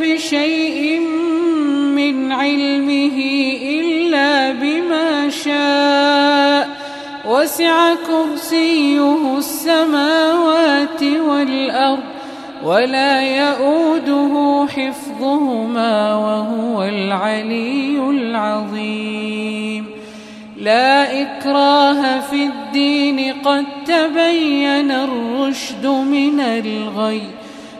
بشيء من علمه إلا بما شاء. وسع كرسيه السماوات والأرض ولا يؤوده حفظهما وهو العلي العظيم. لا إكراه في الدين قد تبين الرشد من الغي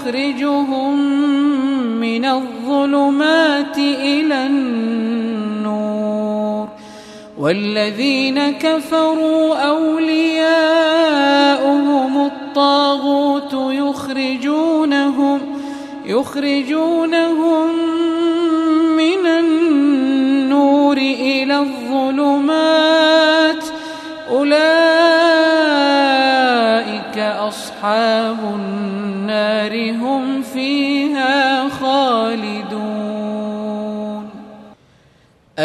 يخرجهم من الظلمات إلى النور. والذين كفروا أولياؤهم الطاغوت يخرجونهم يخرجونهم من النور إلى الظلمات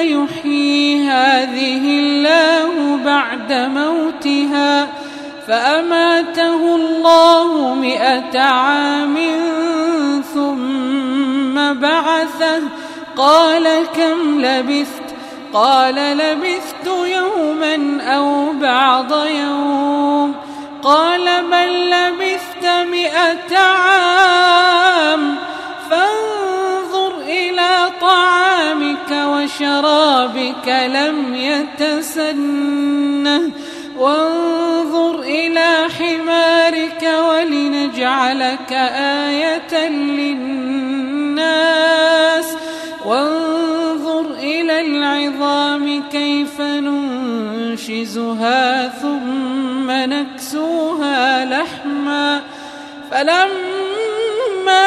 يحيي هذه الله بعد موتها فأماته الله مئة عام ثم بعثه. قال كم لبثت؟ قال لبثت يوما أو بعض يوم. قال بل لبثت مئة عام؟ وشرابك لم يتسنه. وانظر إلى حمارك ولنجعلك آية للناس. وانظر إلى العظام كيف ننشزها ثم نكسوها لحما. فلما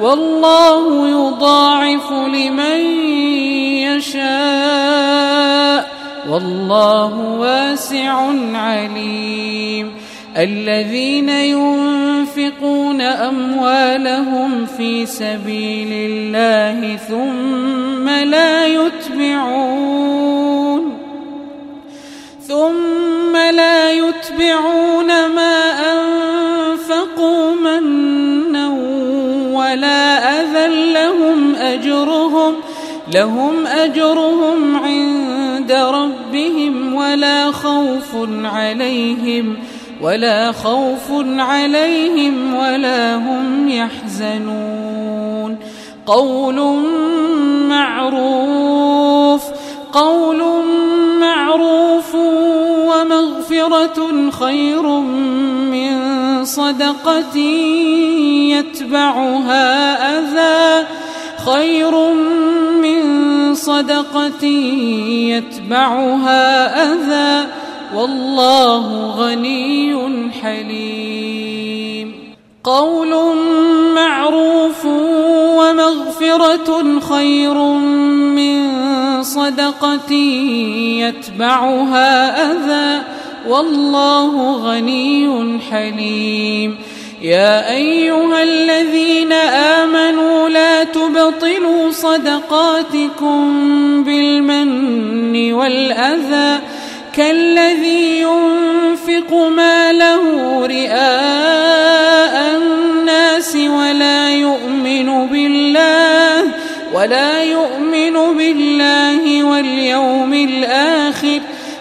والله يضاعف لمن يشاء. والله واسع عليم. الذين ينفقون أموالهم في سبيل الله ثم لا يتبعون ثم لا يتبعون ما أنفقوا منا ولا أذى لهم أجرهم لهم أجرهم عند ربهم ولا خوف عليهم ولا خوف عليهم ولا هم يحزنون. قول معروف قول معروف ومغفرة خير من صدقة يتبعها أذى خير من صدقة يتبعها أذى والله غني حليم. قول معروف ومغفرة خير من صدقة يتبعها أذى والله غني حليم. يا أيها الذين آمنوا لا تبطلوا صدقاتكم بالمن والأذى كالذي ينفق ماله رئاء الناس ولا يؤمن بالله ولا يؤمن بالله واليوم الآخر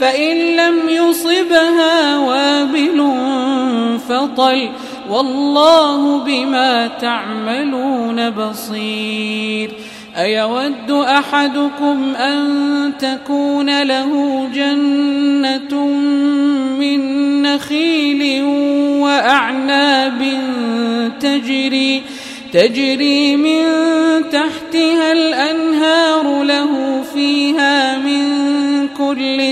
فإن لم يصبها وابل فطل والله بما تعملون بصير. أيود أحدكم أن تكون له جنة من نخيل وأعناب تجري تجري من تحتها الأنهار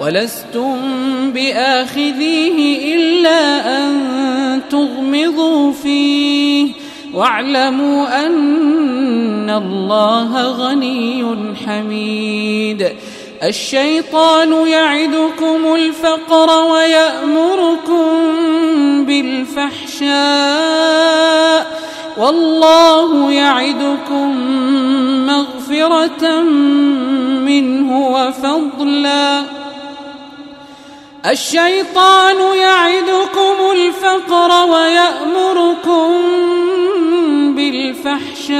ولستم بآخذيه إلا أن تغمضوا فيه. واعلموا أن الله غني حميد. الشيطان يعدكم الفقر ويأمركم بالفحشاء. والله يعدكم مغفرة منه وفضلا. الشيطان يعدكم الفقر ويأمركم بالفحشاء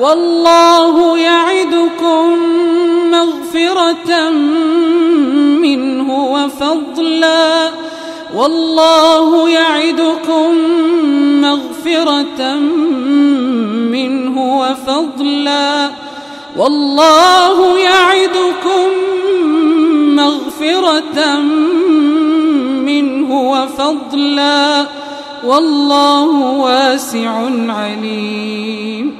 والله يعدكم مغفرة منه وفضلا والله يعدكم مغفرة منه وفضلا والله يعدكم مغفرة منه وفضلا والله واسع عليم.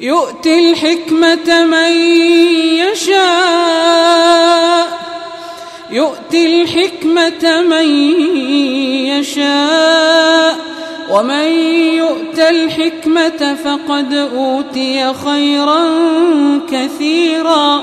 يؤتي الحكمة من يشاء. يؤتي الحكمة من يشاء. ومن يؤت الحكمة فقد أوتي خيرا كثيرا.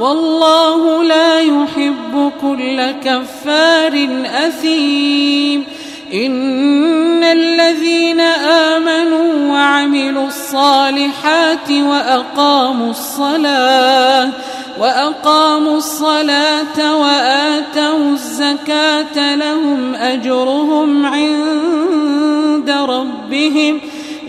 والله لا يحب كل كفار أثيم. إن الذين آمنوا وعملوا الصالحات وأقاموا الصلاة وأقاموا الصلاة وآتوا الزكاة لهم أجرهم عند ربهم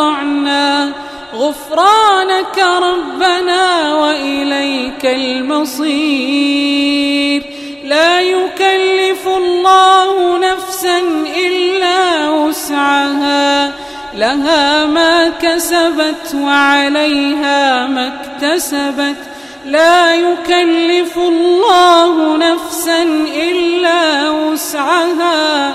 وأطعنا غفرانك ربنا وإليك المصير. لا يكلف الله نفسا إلا وسعها لها ما كسبت وعليها ما اكتسبت. لا يكلف الله نفسا إلا وسعها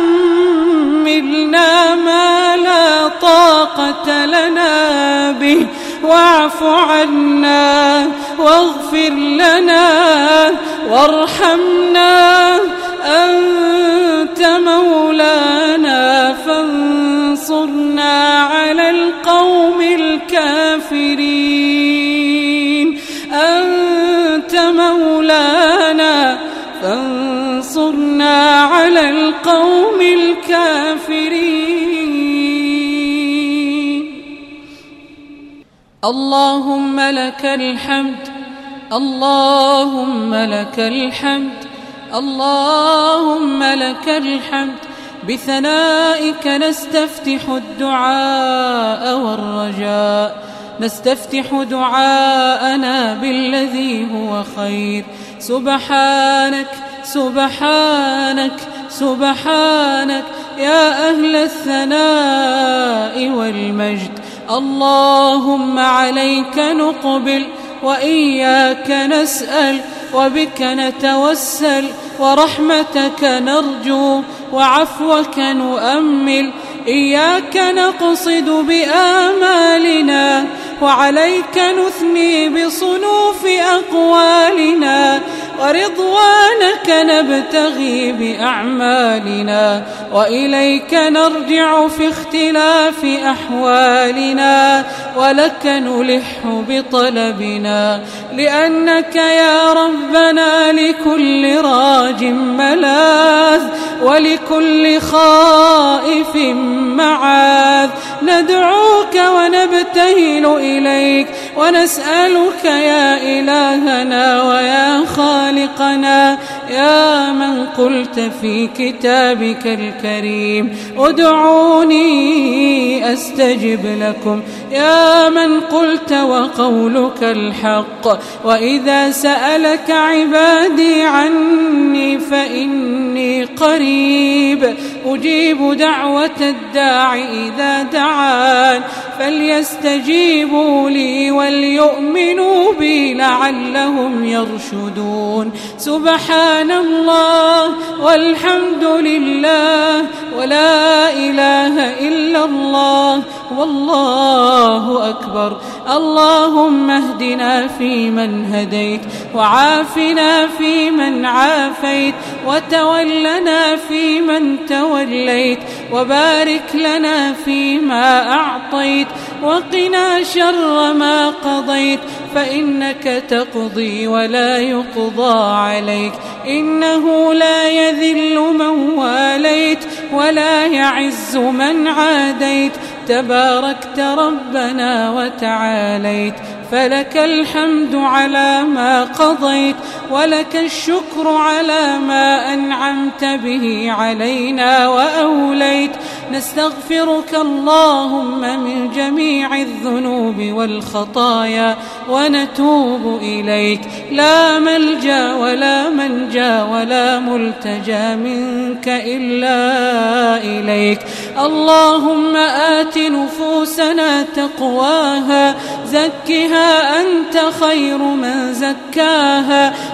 واعف عنا واغفر لنا وارحمنا. أنت اللهم لك الحمد اللهم لك الحمد اللهم لك الحمد. بثنائك نستفتح الدعاء والرجاء نستفتح دعاءنا بالذي هو خير. سبحانك سبحانك سبحانك يا أهل الثناء والمجد. اللهم عليك نقبل وإياك نسأل وبك نتوسل ورحمتك نرجو وعفوك نؤمل إياك نقصد بآمالنا وعليك نثني بصنوف أقوالنا ورضوانك نبتغي بأعمالنا وإليك نرجع في اختلاف أحوالنا ولك نلح بطلبنا لأنك يا ربنا لكل راج ملاذ ولكل خائف معاذ. ندعوك ونبتهل إليك ونسألك يا إلهنا ويا خالقنا يا من قلت في كتابك الكريم ادعوني أستجب لكم. يا من قلت وقولك الحق وإذا سألك عبادي عني فإني قريب. أجيب دعوة الداع إذا دعان فليستجيبوا لي وليؤمنوا بي لعلهم يرشدون. سبحان الله والحمد لله ولا إله إلا الله والله أكبر اللهم اهدنا فيمن هديت وعافنا فيمن عافيت وتولنا فيمن توليت وبارك لنا فيما أعطيت وقنا شر ما قضيت فإنك تقضي ولا يقضى عليك. إنه لا يذل من واليت ولا يعز من عاديت. تباركت ربنا وتعاليت. فلك الحمد على ما قضيت ولك الشكر على ما أنعمت به علينا وأوليت. نستغفرك اللهم من جميع الذنوب والخطايا ونتوب إليك. لا ملجأ ولا منجأ ولا ملتجأ منك إلا إليك. اللهم آت نفوسنا تقواها زكها أنت خير من زكاها.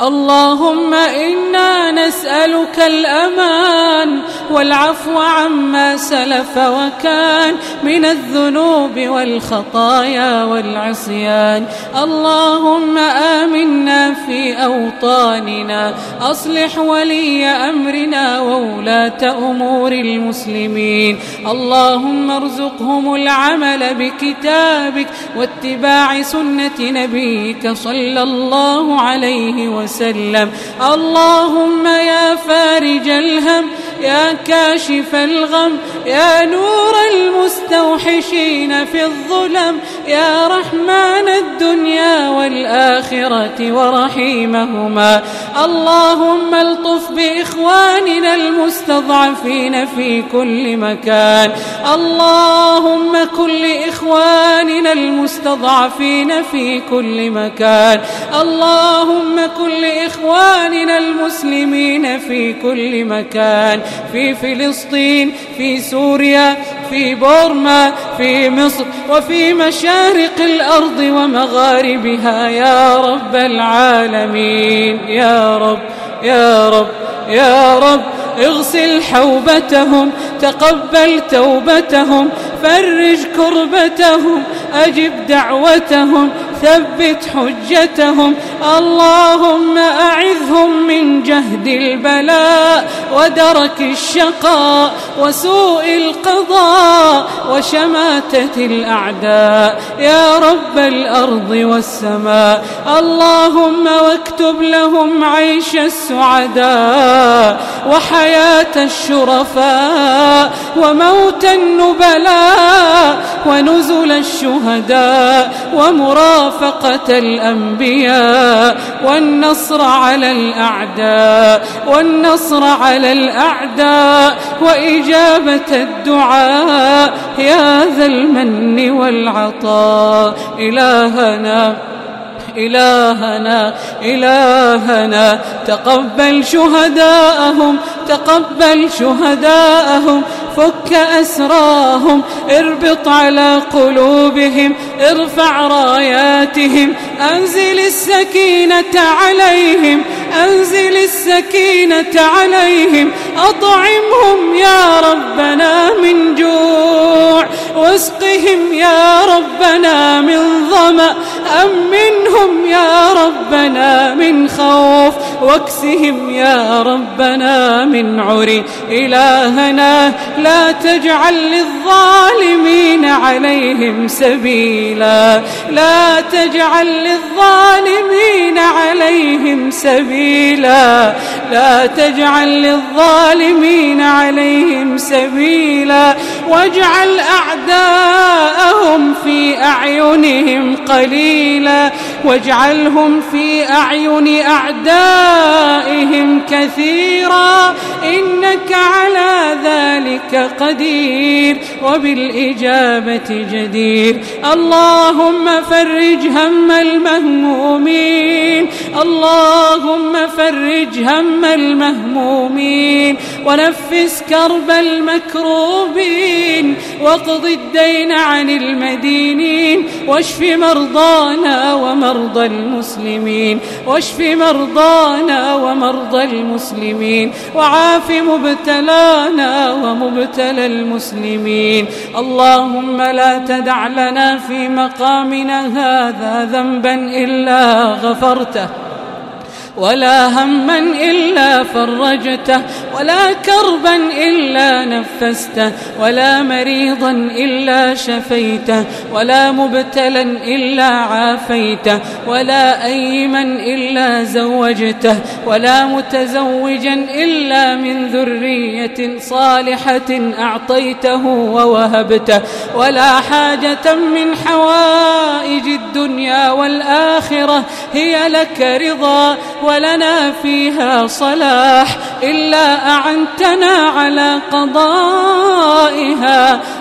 اللهم إنا نسألك الأمان والعفو عما سلف وكان من الذنوب والخطايا والعصيان. اللهم آمنا في أوطاننا. أصلح ولي أمرنا وولاة أمور المسلمين. اللهم ارزقهم العمل بكتابك واتباع سنة نبيك صلى الله عليه وسلم. وسلم. اللهم يا فارج الهم يا كاشف الغم يا نور المستوحشين في الظلم يا رحمن الدنيا والآخرة ورحيمهما. اللهم الطف بإخواننا المستضعفين في كل مكان. اللهم كل إخواننا المستضعفين في كل مكان. اللهم كل إخواننا المسلمين في كل مكان. في فلسطين في سوريا في بورما في مصر وفي مشارق الأرض ومغاربها. يا رب العالمين يا رب يا رب يا رب اغسل حوبتهم تقبل توبتهم فرج كربتهم أجب دعوتهم ثبت حجتهم. اللهم أعذهم من جهد البلاء ودرك الشقاء وسوء القضاء وشماتة الأعداء. يا رب الأرض والسماء. اللهم واكتب لهم عيش السعداء وحياة الشرفاء وموت النبلاء ونزل الشهداء ومرافقة الأنبياء والنصر على الأعداء والنصر على الأعداء وإجابة الدعاء يا ذا المن والعطاء إلهنا إلهنا إلهنا. تقبل شهداءهم تقبل شهداءهم. فك أسراهم اربط على قلوبهم ارفع راياتهم. أنزل السكينة عليهم أنزل السكينة عليهم. أطعمهم يا ربنا من جوع واسقهم يا ربنا من ظمأ. أمنهم يا رب ربنا من خوف واكسهم يا ربنا من عري إلهنا لا تجعل للظالمين عليهم سبيلا لا تجعل للظالمين عليهم سبيلا لا تجعل للظالمين عليهم سبيلا واجعل أعداءهم في أعينهم قليلا واجعلهم في أعين أعدائهم كثيرا إنك على ذلك قدير وبالإجابة جدير اللهم فرج هم المهمومين اللهم فرج هم المهمومين ونفس كرب المكروبين واقض الدين عن المدينين واشف مرضانا ومرضى المسلمين واشف مرضانا ومرضى المسلمين وعاف مبتلانا ومبتلى المسلمين. اللهم لا تدع لنا في مقامنا هذا ذنبا إلا غفرته. ولا هما إلا فرجته ولا كربا إلا نفسته ولا مريضا إلا شفيته ولا مبتلا إلا عافيته ولا أيما إلا زوجته ولا متزوجا إلا من ذرية صالحة أعطيته ووهبته ولا حاجة من حوائج الدنيا والآخرة هي لك رضا ولنا فيها صلاح إلا أعنتنا على قضائها.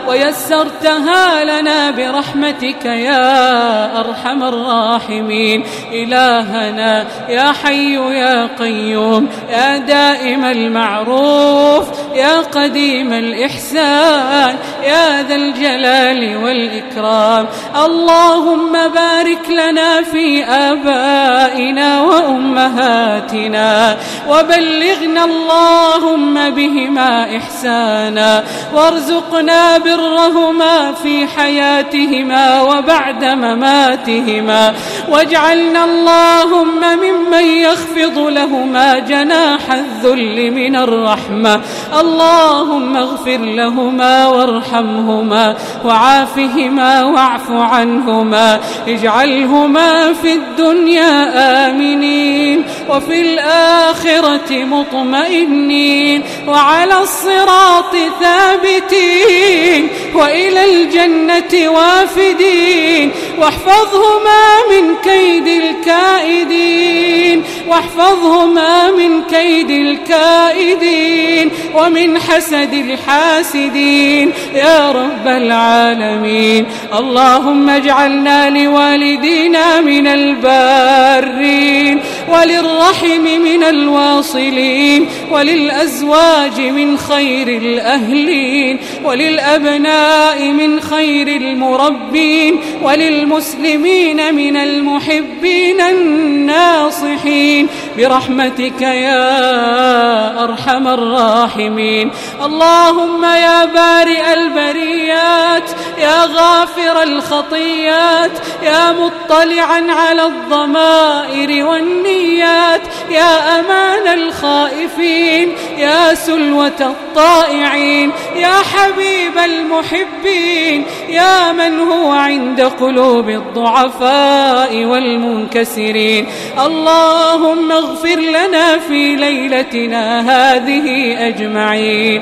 ويسرتها لنا برحمتك يا أرحم الراحمين. إلهنا يا حي يا قيوم يا دائم المعروف يا قديم الإحسان يا ذا الجلال والإكرام. اللهم بارك لنا في آبائنا وأمهاتنا. وبلغنا اللهم بهما إحسانا وارزقنا برهما في حياتهما وبعد مماتهما واجعلنا اللهم ممن يخفض لهما جناح الذل من الرحمة اللهم اغفر لهما وارحمهما وعافهما واعف عنهما اجعلهما في الدنيا آمنين وفي الآخرة مطمئنين وعلى الصراط ثابتين. وإلى الجنة وافدين. واحفظهما من كيد الكائدين. واحفظهما من كيد الكائدين. ومن حسد الحاسدين. يا رب العالمين. اللهم اجعلنا لوالدينا من البارين. وللرحم من الواصلين. وللأزواج من خير الأهلين. وللأبناء من خير المربين وللمسلمين من المحبين الناصحين. برحمتك يا أرحم الراحمين. اللهم يا بارئ البريات يا غافر الخطيات يا مطلعا على الضمائر والنيات يا أمان الخائفين يا سلوة الطائعين يا حبيب المحبين. يا من هو عند قلوب الضعفاء والمنكسرين. اللهم اغفر لنا في ليلتنا هذه أجمعين.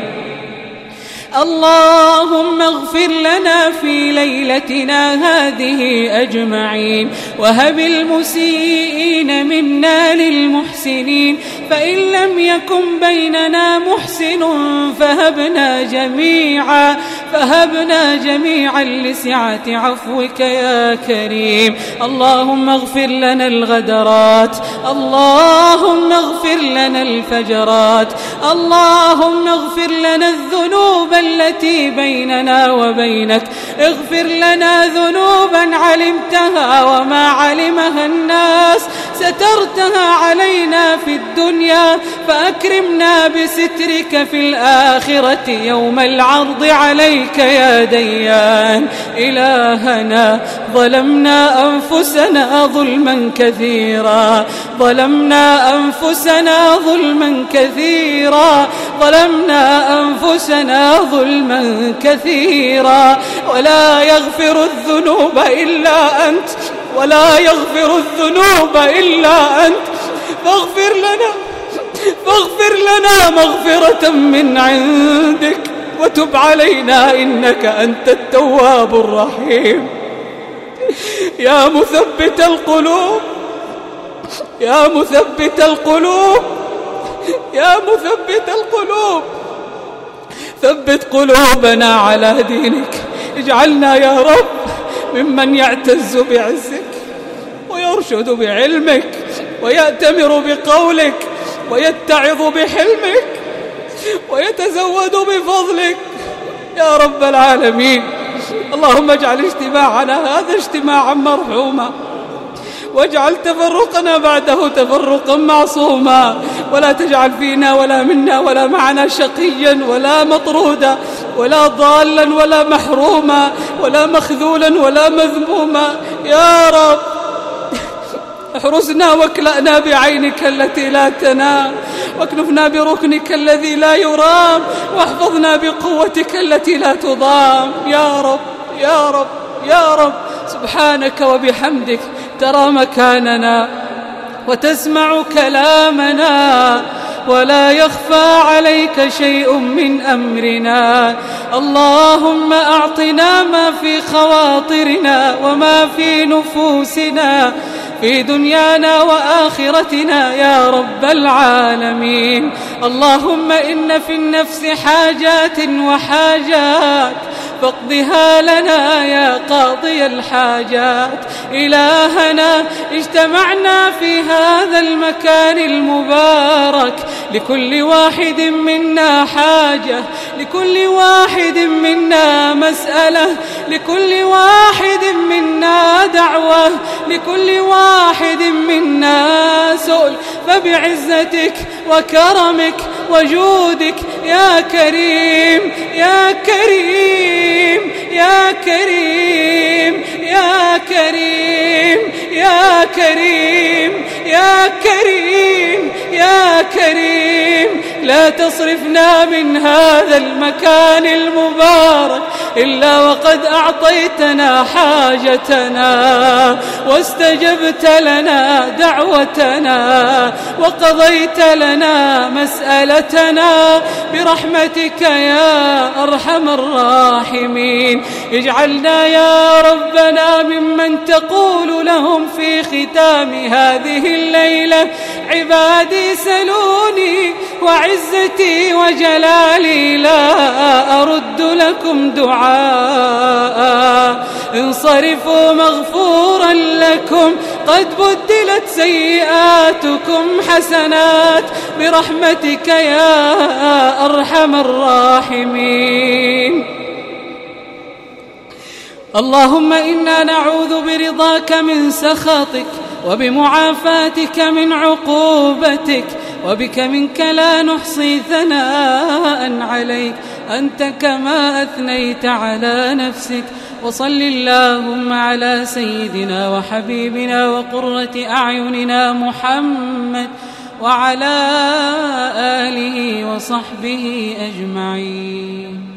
اللهم اغفر لنا في ليلتنا هذه أجمعين وهب المسيئين منا للمحسنين فإن لم يكن بيننا محسن فهبنا جميعا فهبنا جميعا لسعة عفوك يا كريم. اللهم اغفر لنا الغدرات اللهم اغفر لنا الفجرات اللهم اغفر لنا الذنوب التي بيننا وبينك. اغفر لنا ذنوبا علمتها وما علمها الناس. سترتها علينا في الدنيا فأكرمنا بسترك في الآخرة. يوم العرض عليك يا ديان. إلهنا ظلمنا أنفسنا ظلما كثيرا. ظلمنا أنفسنا ظلما كثيرا. ظلمنا أنفسنا ظلما كثيرا. ولا يغفر الذنوب إلا أنت. ولا يغفر الذنوب إلا أنت. فاغفر لنا. فاغفر لنا مغفرة من عندك. وتب علينا إنك أنت التواب الرحيم. يا مثبت القلوب. يا مثبت القلوب. يا مثبت القلوب. ثبت قلوبنا على دينك. اجعلنا يا رب ممن يعتز بعزك ويرشد بعلمك ويأتمر بقولك ويتعظ بحلمك ويتزود بفضلك. يا رب العالمين اللهم اجعل اجتماعنا هذا اجتماعا مرحوما. واجعل تفرقنا بعده تفرقا معصوما. ولا تجعل فينا ولا منا ولا معنا شقيا ولا مطرودا ولا ضالا ولا محروما ولا مخذولا ولا مذموما. يا رب احرسنا واكلأنا بعينك التي لا تنام. واكنفنا بركنك الذي لا يرام. واحفظنا بقوتك التي لا تضام. يا رب يا رب. يا رب سبحانك وبحمدك ترى مكاننا وتسمع كلامنا ولا يخفى عليك شيء من أمرنا. اللهم أعطنا ما في خواطرنا وما في نفوسنا في دنيانا وآخرتنا يا رب العالمين. اللهم إن في النفس حاجات وحاجات فاقضها لنا يا قاضي الحاجات. إلهنا اجتمعنا في هذا المكان المبارك. لكل واحد منا حاجة لكل واحد منا مسألة لكل واحد منا دعوة لكل واحد منا سؤل. فبعزتك وكرمك وجودك يا كريم يا كريم. يا كريم يا كريم يا كريم يا كريم يا كريم. لا تصرفنا من هذا المكان المبارك إلا وقد أعطيتنا حاجتنا واستجبت لنا دعوتنا وقضيت لنا مسألتنا. برحمتك يا أرحم الراحمين. اجعلنا يا ربنا ممن تقول لهم في ختام هذه الليلة عبادي سلوني وعزتي وجلالي لا أرد لكم دعاء. انصرفوا مغفورا لكم قد بدلت سيئاتكم حسنات. برحمتك يا أرحم الراحمين. اللهم إنا نعوذ برضاك من سخطك وبمعافاتك من عقوبتك وبك منك لا نحصي ثناء عليك. أنت كما أثنيت على نفسك. وصل اللهم على سيدنا وحبيبنا وقرة أعيننا محمد وعلى آله وصحبه أجمعين.